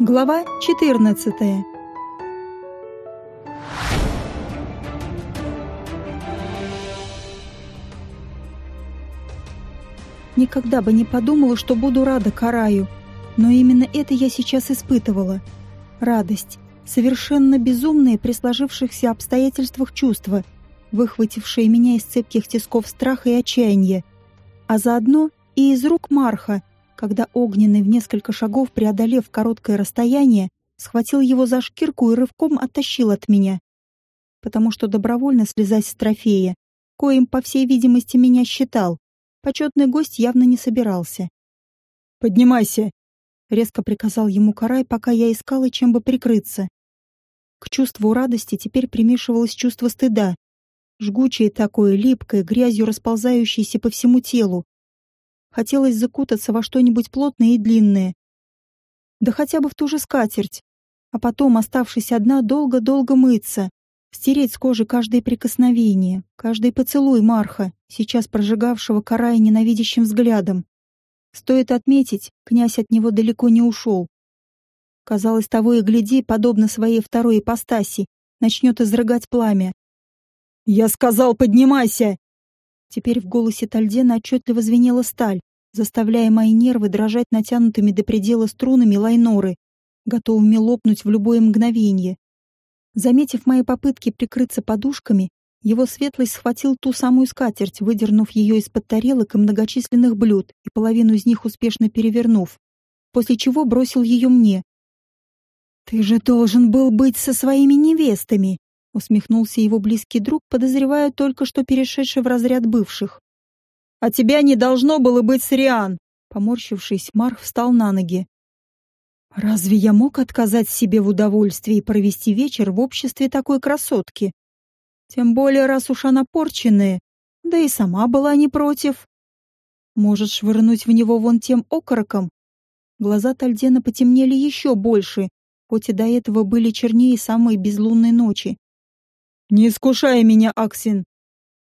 Глава 14. Никогда бы не подумала, что буду рада Караю, но именно это я сейчас испытывала. Радость, совершенно безумные при сложившихся обстоятельствах чувства, выхватившие меня из цепких тисков страха и отчаяния, а заодно и из рук Марха, когда огненный в несколько шагов, преодолев короткое расстояние, схватил его за шкирку и рывком оттащил от меня. Потому что добровольно слезать с трофея, коим, по всей видимости, меня считал, почетный гость явно не собирался. «Поднимайся!» — резко приказал ему Карай, пока я искала, чем бы прикрыться. К чувству радости теперь примешивалось чувство стыда. Жгучее такое, липкое, грязью расползающееся по всему телу, Хотелось закутаться во что-нибудь плотное и длинное. Да хотя бы в ту же скатерть. А потом, оставшись одна, долго-долго мыться. Стереть с кожи каждое прикосновение, каждый поцелуй Марха, сейчас прожигавшего Карая ненавидящим взглядом. Стоит отметить, князь от него далеко не ушел. Казалось, того и гляди, подобно своей второй ипостаси, начнет изрыгать пламя. «Я сказал, поднимайся!» Теперь в голосе Тальдена отчетливо звенела сталь, заставляя мои нервы дрожать натянутыми до предела струнами лайноры, готовыми лопнуть в любое мгновение. Заметив мои попытки прикрыться подушками, его светлость схватил ту самую скатерть, выдернув ее из-под тарелок и многочисленных блюд и половину из них успешно перевернув, после чего бросил ее мне. «Ты же должен был быть со своими невестами!» Усмехнулся его близкий друг, подозревая только что перешедший в разряд бывших. А тебя не должно было быть Сриан. Поморщившись, Марх встал на ноги. Разве я мог отказать себе в удовольствии провести вечер в обществе такой красотки? Тем более, раз уж она порченная, да и сама была не против. Может, швырнуть в него вон тем окороком? Глаза Тальдена потемнели еще больше, хоть и до этого были чернее самой безлунной ночи. «Не искушай меня, Аксин.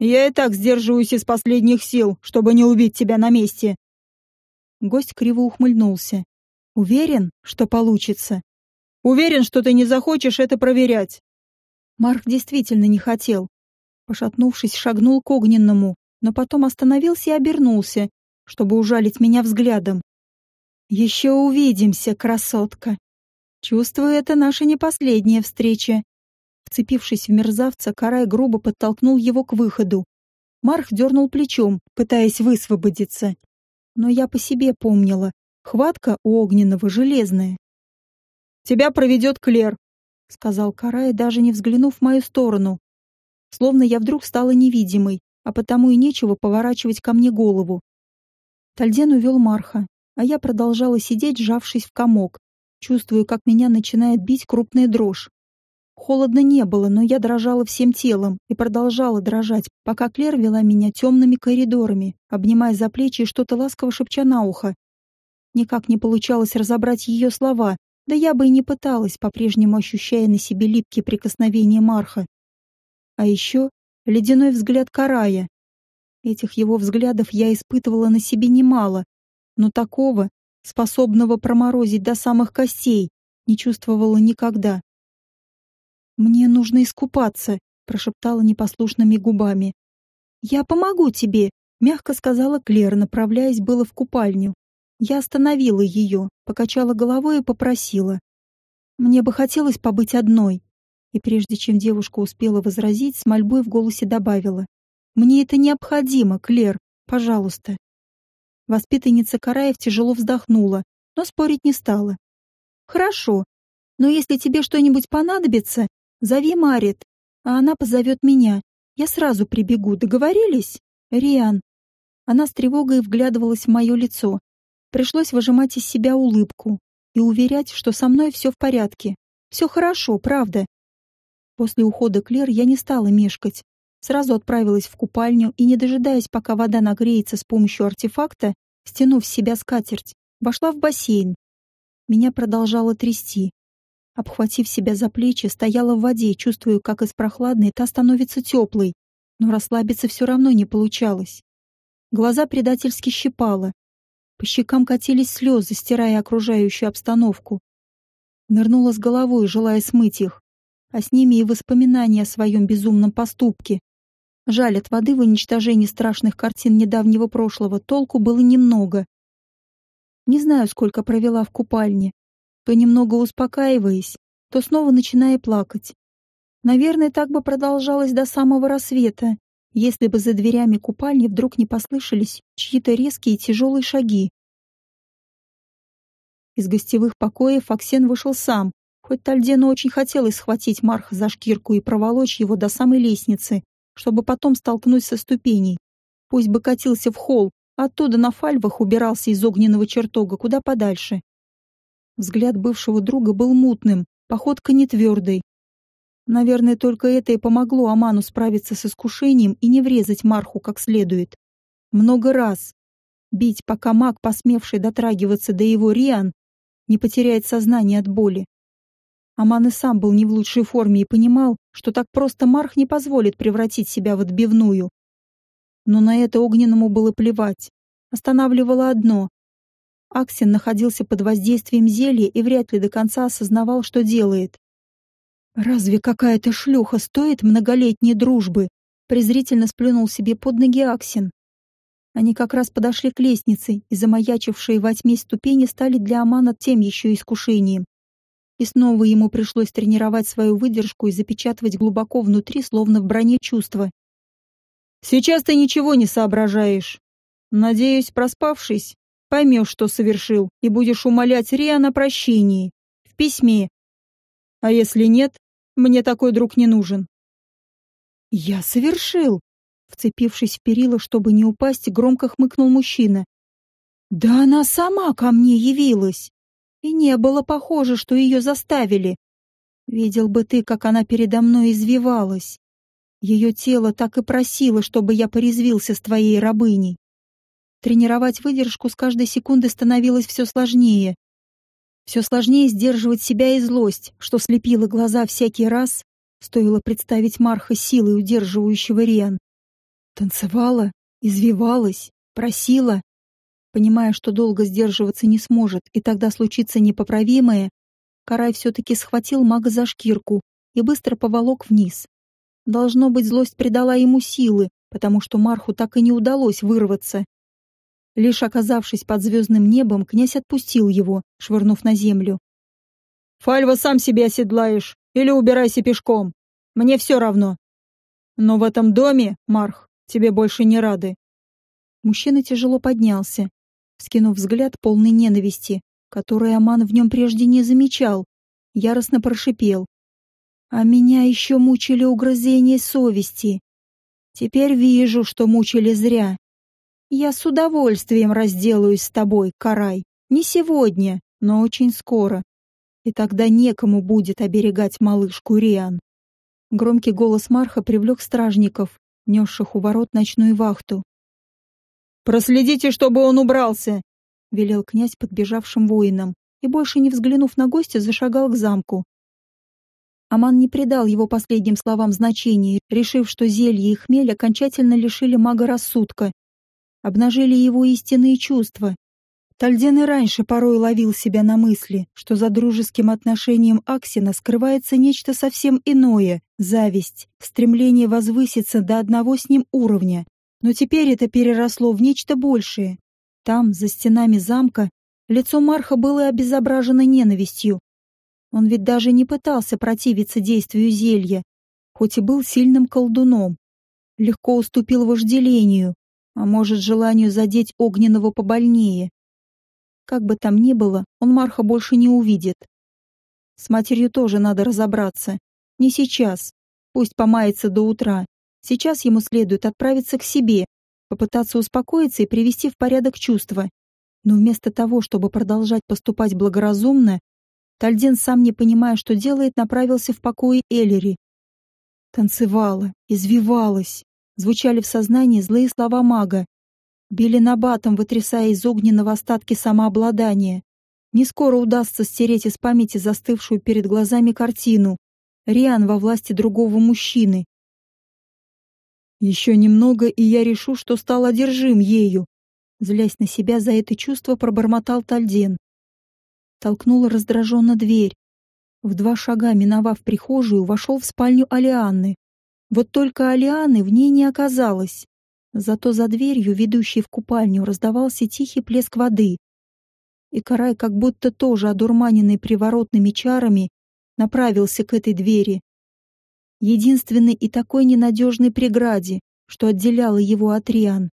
Я и так сдерживаюсь из последних сил, чтобы не убить тебя на месте. Гость криво ухмыльнулся. Уверен, что получится. Уверен, что ты не захочешь это проверять. Марк действительно не хотел. Пошатнувшись, шагнул к огненному, но потом остановился и обернулся, чтобы ужалить меня взглядом. Еще увидимся, красотка. Чувствую, это наша не последняя встреча. Вцепившись в мерзавца, Карай грубо подтолкнул его к выходу. Марх дернул плечом, пытаясь высвободиться. Но я по себе помнила. Хватка у огненного железная. «Тебя проведет Клер», — сказал Карай, даже не взглянув в мою сторону. Словно я вдруг стала невидимой, а потому и нечего поворачивать ко мне голову. Тальден увел Марха, а я продолжала сидеть, сжавшись в комок. Чувствую, как меня начинает бить крупная дрожь. Холодно не было, но я дрожала всем телом и продолжала дрожать, пока Клер вела меня темными коридорами, обнимая за плечи и что-то ласково шепча на ухо. Никак не получалось разобрать ее слова, да я бы и не пыталась, по-прежнему ощущая на себе липкие прикосновения Марха. А еще ледяной взгляд Карая. Этих его взглядов я испытывала на себе немало, но такого, способного проморозить до самых костей, не чувствовала никогда. «Мне нужно искупаться», — прошептала непослушными губами. «Я помогу тебе», — мягко сказала Клер, направляясь было в купальню. Я остановила ее, покачала головой и попросила. «Мне бы хотелось побыть одной». И прежде чем девушка успела возразить, с мольбой в голосе добавила. «Мне это необходимо, Клер, пожалуйста». Воспитанница Караев тяжело вздохнула, но спорить не стала. «Хорошо, но если тебе что-нибудь понадобится, Зови Марит, а она позовет меня. Я сразу прибегу, договорились? Риан. Она с тревогой вглядывалась в мое лицо. Пришлось выжимать из себя улыбку и уверять, что со мной все в порядке. Все хорошо, правда. После ухода Клер я не стала мешкать. Сразу отправилась в купальню и, не дожидаясь, пока вода нагреется с помощью артефакта, стянув с себя скатерть, вошла в бассейн. Меня продолжало трясти. Обхватив себя за плечи, стояла в воде, чувствуя, как из прохладной та становится теплой, но расслабиться все равно не получалось. Глаза предательски щипало. По щекам катились слезы, стирая окружающую обстановку. Нырнула с головой, желая смыть их, а с ними и воспоминания о своем безумном поступке. Жаль, от воды в уничтожении страшных картин недавнего прошлого толку было немного. Не знаю, сколько провела в купальне, то немного успокаиваясь, то снова начиная плакать. Наверное, так бы продолжалось до самого рассвета, если бы за дверями купальни вдруг не послышались чьи-то резкие тяжелые шаги. Из гостевых покоев Аксен вышел сам, хоть Тальдену очень хотелось схватить Марха за шкирку и проволочь его до самой лестницы, чтобы потом столкнуть со ступеней. Пусть бы катился в холл, оттуда на фальвах убирался из огненного чертога куда подальше. Взгляд бывшего друга был мутным, походка не твердой, Наверное, только это и помогло Аману справиться с искушением и не врезать Марху как следует. Много раз. Бить, пока маг, посмевший дотрагиваться до его Риан, не потеряет сознание от боли. Аман и сам был не в лучшей форме и понимал, что так просто Марх не позволит превратить себя в отбивную. Но на это огненному было плевать. Останавливало одно. Аксин находился под воздействием зелья и вряд ли до конца осознавал, что делает. «Разве какая-то шлюха стоит многолетней дружбы?» презрительно сплюнул себе под ноги Аксин. Они как раз подошли к лестнице, и замаячившие во тьме ступени стали для Амана тем еще искушением. И снова ему пришлось тренировать свою выдержку и запечатывать глубоко внутри, словно в броне чувства. «Сейчас ты ничего не соображаешь. Надеюсь, проспавшись, поймешь, что совершил, и будешь умолять Риан о прощении. В письме. А если нет, мне такой друг не нужен. Я совершил. Вцепившись в перила, чтобы не упасть, громко хмыкнул мужчина. Да она сама ко мне явилась. И не было похоже, что ее заставили. Видел бы ты, как она передо мной извивалась. Ее тело так и просило, чтобы я порезвился с твоей рабыней. Тренировать выдержку с каждой секунды становилось все сложнее. Все сложнее сдерживать себя и злость, что слепило глаза всякий раз, стоило представить Марха силой удерживающего Риан. Танцевала, извивалась, просила. Понимая, что долго сдерживаться не сможет, и тогда случится непоправимое, Карай все-таки схватил мага за шкирку и быстро поволок вниз. Должно быть, злость придала ему силы, потому что Марху так и не удалось вырваться. Лишь оказавшись под звездным небом, князь отпустил его, швырнув на землю. «Фальва сам себе оседлаешь или убирайся пешком. Мне все равно. Но в этом доме, Марх, тебе больше не рады». Мужчина тяжело поднялся, скинув взгляд полный ненависти, который Аман в нем прежде не замечал, яростно прошипел. «А меня еще мучили угрызения совести. Теперь вижу, что мучили зря. Я с удовольствием разделаюсь с тобой, Карай. Не сегодня, но очень скоро. И тогда некому будет оберегать малышку Риан. Громкий голос Марха привлек стражников, несших у ворот ночную вахту. «Проследите, чтобы он убрался!» — велел князь подбежавшим воинам, и, больше не взглянув на гостя, зашагал к замку. Аман не придал его последним словам значения, решив, что зелье и хмель окончательно лишили мага рассудка обнажили его истинные чувства. Тальден и раньше порой ловил себя на мысли, что за дружеским отношением Аксина скрывается нечто совсем иное — зависть, стремление возвыситься до одного с ним уровня. Но теперь это переросло в нечто большее. Там, за стенами замка, лицо Марха было обезображено ненавистью. Он ведь даже не пытался противиться действию зелья, хоть и был сильным колдуном. Легко уступил вожделению, а может, желанию задеть Огненного побольнее. Как бы там ни было, он Марха больше не увидит. С матерью тоже надо разобраться. Не сейчас. Пусть помается до утра. Сейчас ему следует отправиться к себе, попытаться успокоиться и привести в порядок чувства. Но вместо того, чтобы продолжать поступать благоразумно, Тальден, сам не понимая, что делает, направился в покои Эллири. Танцевала, извивалась, звучали в сознании злые слова мага. Били набатом, вытрясая из огненного остатки самообладания. Не скоро удастся стереть из памяти застывшую перед глазами картину. Риан во власти другого мужчины. Еще немного, и я решу, что стал одержим ею. Злясь на себя за это чувство, пробормотал Тальден. Толкнула раздраженно дверь, В два шага миновав прихожую, вошел в спальню Алианны. Вот только Алианы в ней не оказалось. Зато за дверью, ведущей в купальню, раздавался тихий плеск воды. И Карай, как будто тоже одурманенный приворотными чарами, направился к этой двери. Единственной и такой ненадежной преграде, что отделяло его от Риан.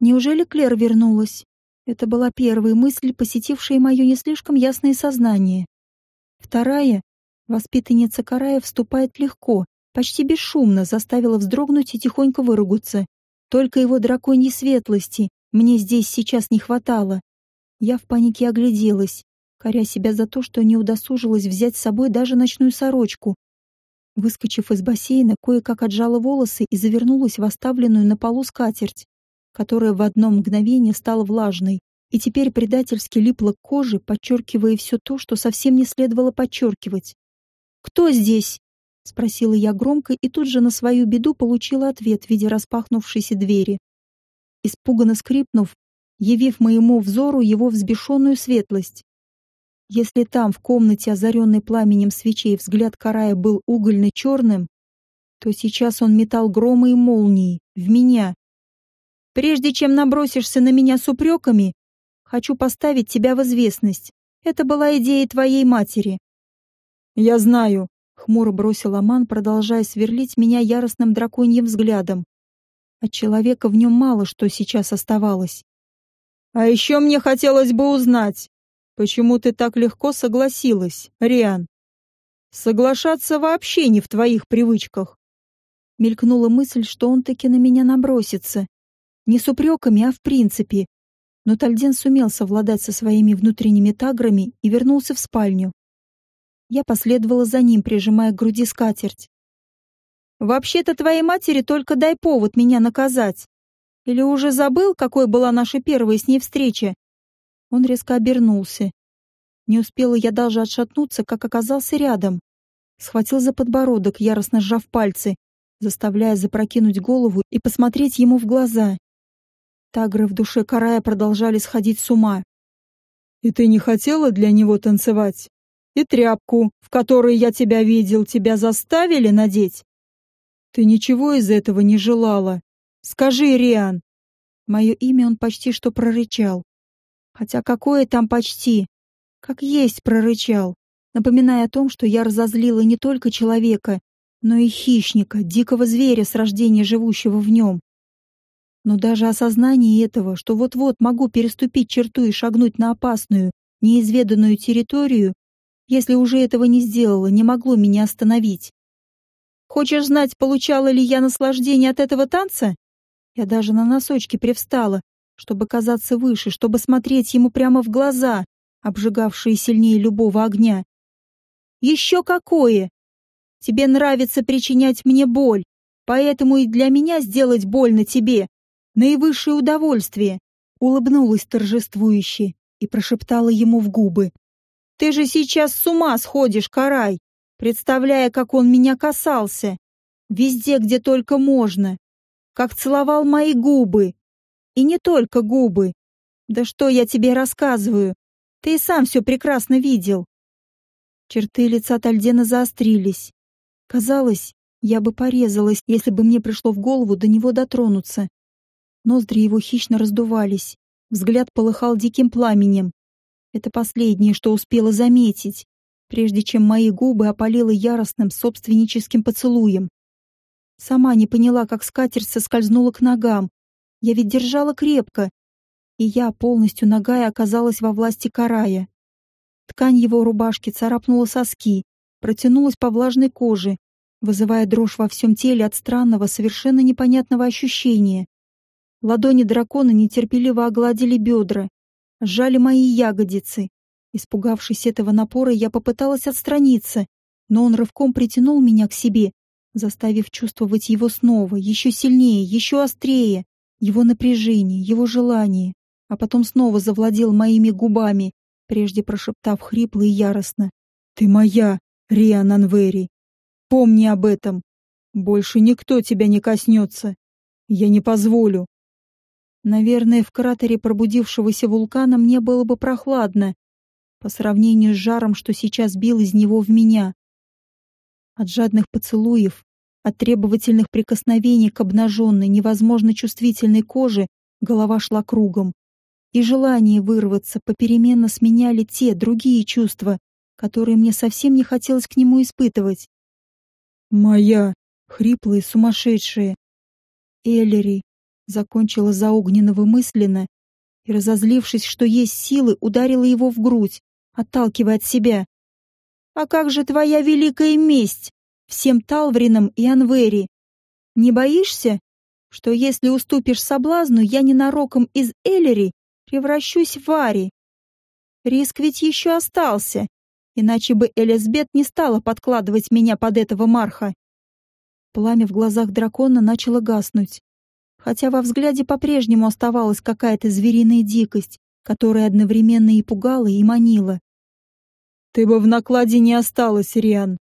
Неужели Клер вернулась? Это была первая мысль, посетившая мое не слишком ясное сознание. Вторая — воспитанница Карая вступает легко, почти бесшумно заставила вздрогнуть и тихонько выругаться. Только его драконьей светлости мне здесь сейчас не хватало. Я в панике огляделась, коря себя за то, что не удосужилась взять с собой даже ночную сорочку. Выскочив из бассейна, кое-как отжала волосы и завернулась в оставленную на полу скатерть, которая в одно мгновение стала влажной и теперь предательски липла к коже, подчеркивая все то, что совсем не следовало подчеркивать. «Кто здесь?» — спросила я громко и тут же на свою беду получила ответ в виде распахнувшейся двери. Испуганно скрипнув, явив моему взору его взбешенную светлость. Если там, в комнате, озаренной пламенем свечей, взгляд Карая был угольно-черным, то сейчас он метал громы и молнии в меня. Прежде чем набросишься на меня с упреками, хочу поставить тебя в известность. Это была идея твоей матери. Я знаю, Хмуро бросил Аман, продолжая сверлить меня яростным драконьим взглядом. От человека в нем мало что сейчас оставалось. «А еще мне хотелось бы узнать, почему ты так легко согласилась, Риан? Соглашаться вообще не в твоих привычках». Мелькнула мысль, что он таки на меня набросится. Не с упреками, а в принципе. Но Тальден сумел совладать со своими внутренними таграми и вернулся в спальню. Я последовала за ним, прижимая к груди скатерть. «Вообще-то твоей матери только дай повод меня наказать. Или уже забыл, какой была наша первая с ней встреча?» Он резко обернулся. Не успела я даже отшатнуться, как оказался рядом. Схватил за подбородок, яростно сжав пальцы, заставляя запрокинуть голову и посмотреть ему в глаза. Тагры в душе Карая продолжали сходить с ума. «И ты не хотела для него танцевать?» И тряпку, в которой я тебя видел, тебя заставили надеть? Ты ничего из этого не желала. Скажи, Риан. Мое имя он почти что прорычал. Хотя какое там почти? Как есть прорычал, напоминая о том, что я разозлила не только человека, но и хищника, дикого зверя с рождения живущего в нем. Но даже осознание этого, что вот-вот могу переступить черту и шагнуть на опасную, неизведанную территорию, если уже этого не сделала, не могло меня остановить. Хочешь знать, получала ли я наслаждение от этого танца? Я даже на носочки привстала, чтобы казаться выше, чтобы смотреть ему прямо в глаза, обжигавшие сильнее любого огня. Еще какое! Тебе нравится причинять мне боль, поэтому и для меня сделать больно тебе — наивысшее удовольствие. Улыбнулась торжествующе и прошептала ему в губы. Ты же сейчас с ума сходишь, Карай, представляя, как он меня касался. Везде, где только можно. Как целовал мои губы. И не только губы. Да что я тебе рассказываю? Ты и сам все прекрасно видел. Черты лица Тальдена заострились. Казалось, я бы порезалась, если бы мне пришло в голову до него дотронуться. Ноздри его хищно раздувались. Взгляд полыхал диким пламенем. Это последнее, что успела заметить, прежде чем мои губы опалило яростным собственническим поцелуем. Сама не поняла, как скатерть соскользнула к ногам. Я ведь держала крепко, и я, полностью ногая, оказалась во власти карая. Ткань его рубашки царапнула соски, протянулась по влажной коже, вызывая дрожь во всем теле от странного, совершенно непонятного ощущения. Ладони дракона нетерпеливо огладили бедра, сжали мои ягодицы. Испугавшись этого напора, я попыталась отстраниться, но он рывком притянул меня к себе, заставив чувствовать его снова, еще сильнее, еще острее, его напряжение, его желание, а потом снова завладел моими губами, прежде прошептав хрипло и яростно. «Ты моя, Риан Анвери. Помни об этом. Больше никто тебя не коснется. Я не позволю. Наверное, в кратере пробудившегося вулкана мне было бы прохладно. по сравнению с жаром, что сейчас бил из него в меня. От жадных поцелуев, от требовательных прикосновений к обнаженной, невозможно чувствительной коже голова шла кругом. И желание вырваться попеременно сменяли те, другие чувства, которые мне совсем не хотелось к нему испытывать. «Моя!» — хриплые, сумасшедшие. «Эллери!» — закончила за огненного мысленно и, разозлившись, что есть силы, ударила его в грудь, отталкивая от себя. «А как же твоя великая месть всем Талвринам и Анвери? Не боишься, что если уступишь соблазну, я ненароком из Эллери превращусь в Ари? Риск ведь еще остался, иначе бы Элизбет не стала подкладывать меня под этого Марха». Пламя в глазах дракона начало гаснуть хотя во взгляде по-прежнему оставалась какая-то звериная дикость, которая одновременно и пугала, и манила. «Ты бы в накладе не осталась, Риан!»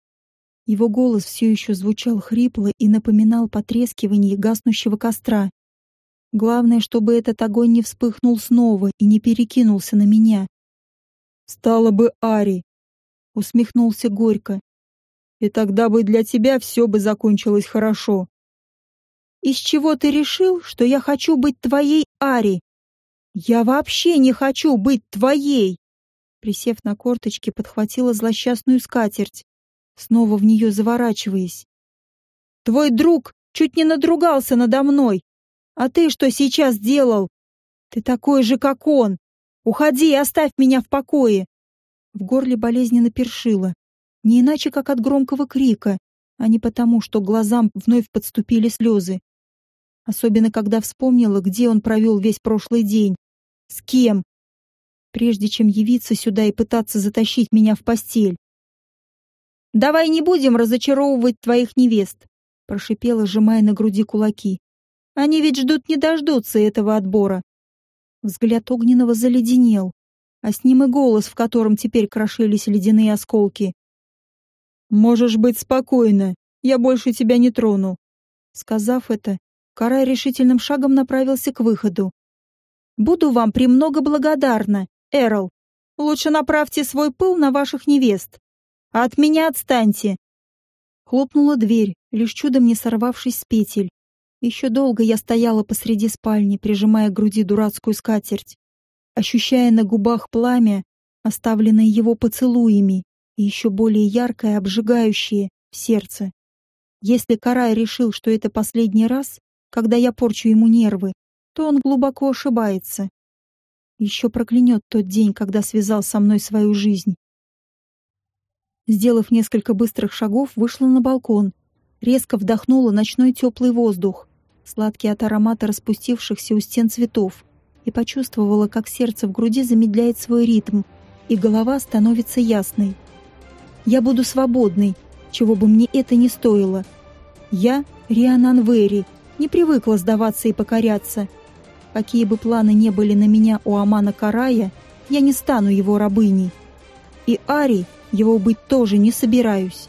Его голос все еще звучал хрипло и напоминал потрескивание гаснущего костра. Главное, чтобы этот огонь не вспыхнул снова и не перекинулся на меня. «Стало бы Ари!» — усмехнулся горько. «И тогда бы для тебя все бы закончилось хорошо. Из чего ты решил, что я хочу быть твоей Ари? Я вообще не хочу быть твоей. Присев на корточки, подхватила злосчастную скатерть, снова в нее заворачиваясь. Твой друг чуть не надругался надо мной. А ты что сейчас делал? Ты такой же, как он. Уходи и оставь меня в покое. В горле болезненно першило, не иначе как от громкого крика, а не потому, что глазам вновь подступили слезы. Особенно, когда вспомнила, где он провел весь прошлый день. С кем? Прежде чем явиться сюда и пытаться затащить меня в постель. «Давай не будем разочаровывать твоих невест», — прошипела, сжимая на груди кулаки. «Они ведь ждут не дождутся этого отбора». Взгляд Огненного заледенел, а с ним и голос, в котором теперь крошились ледяные осколки. «Можешь быть спокойна, я больше тебя не трону». Сказав это, Карай решительным шагом направился к выходу. «Буду вам премного благодарна, Эрл. Лучше направьте свой пыл на ваших невест. А от меня отстаньте!» Хлопнула дверь, лишь чудом не сорвавшись с петель. Еще долго я стояла посреди спальни, прижимая к груди дурацкую скатерть, ощущая на губах пламя, оставленное его поцелуями, и еще более яркое, обжигающее в сердце. Если Карай решил, что это последний раз, когда я порчу ему нервы, то он глубоко ошибается. Еще проклянет тот день, когда связал со мной свою жизнь. Сделав несколько быстрых шагов, вышла на балкон. Резко вдохнула ночной теплый воздух, сладкий от аромата распустившихся у стен цветов, и почувствовала, как сердце в груди замедляет свой ритм, и голова становится ясной. Я буду свободной, чего бы мне это ни стоило. Я Рианан Вэри, не привыкла сдаваться и покоряться. Какие бы планы не были на меня у Амана Карая, я не стану его рабыней. И Ари его быть тоже не собираюсь.